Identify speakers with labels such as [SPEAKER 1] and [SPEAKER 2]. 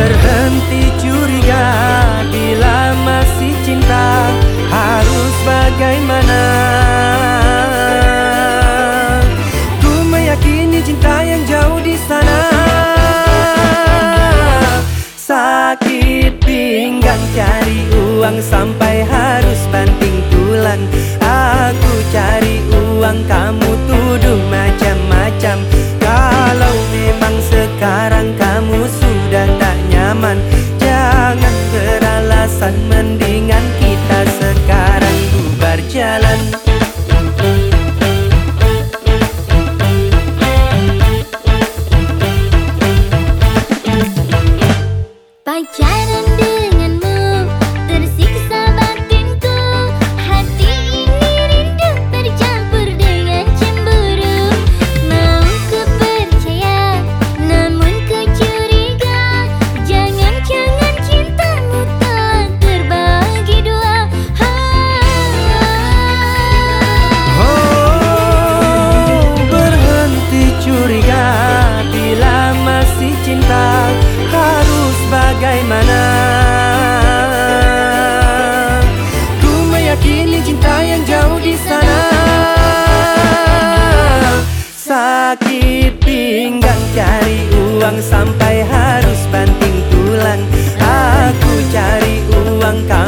[SPEAKER 1] Berhenti curiga bila masih cinta harus bagaimana? Ku meyakini cinta yang jauh di sana. Sakit pinggang cari uang sampai harus banting tulang Aku cari uang kamu tuduh macam
[SPEAKER 2] pacaran di
[SPEAKER 1] sakit pinggang Cari uang sampai harus banting tulang. Aku cari uang kau